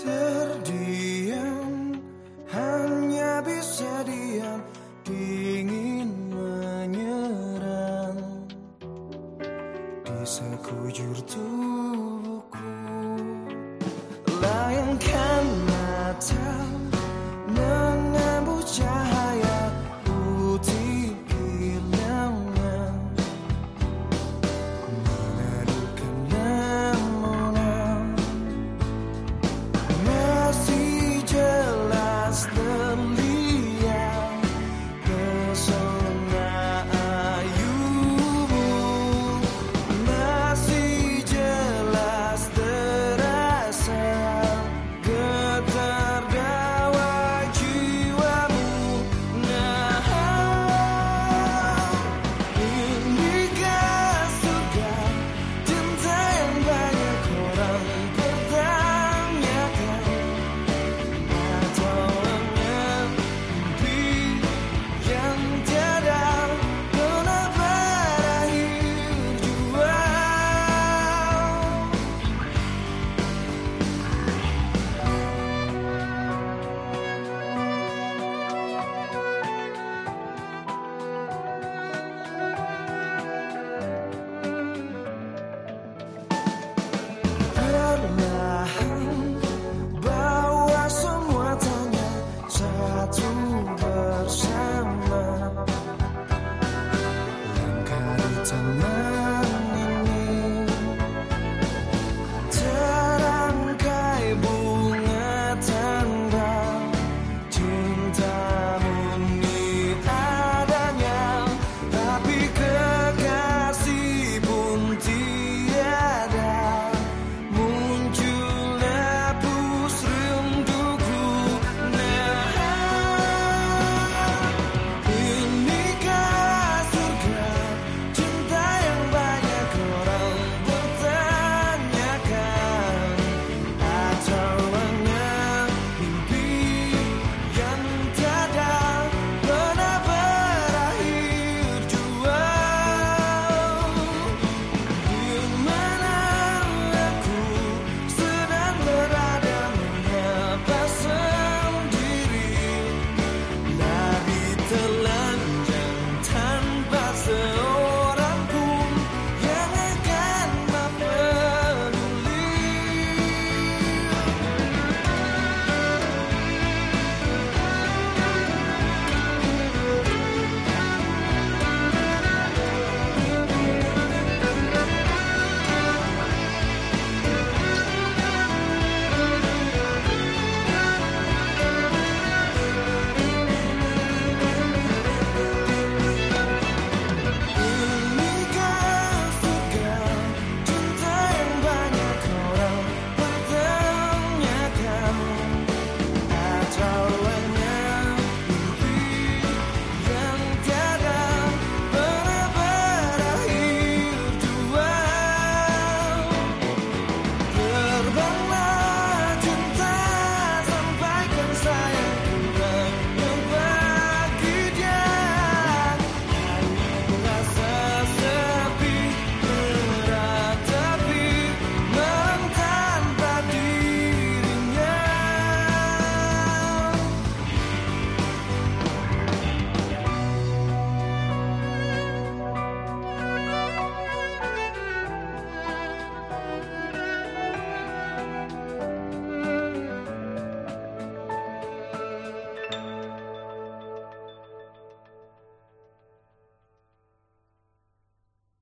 Terdiam Hanya bisa diam Dingin menyerang. Di sekujur tubuh love. myself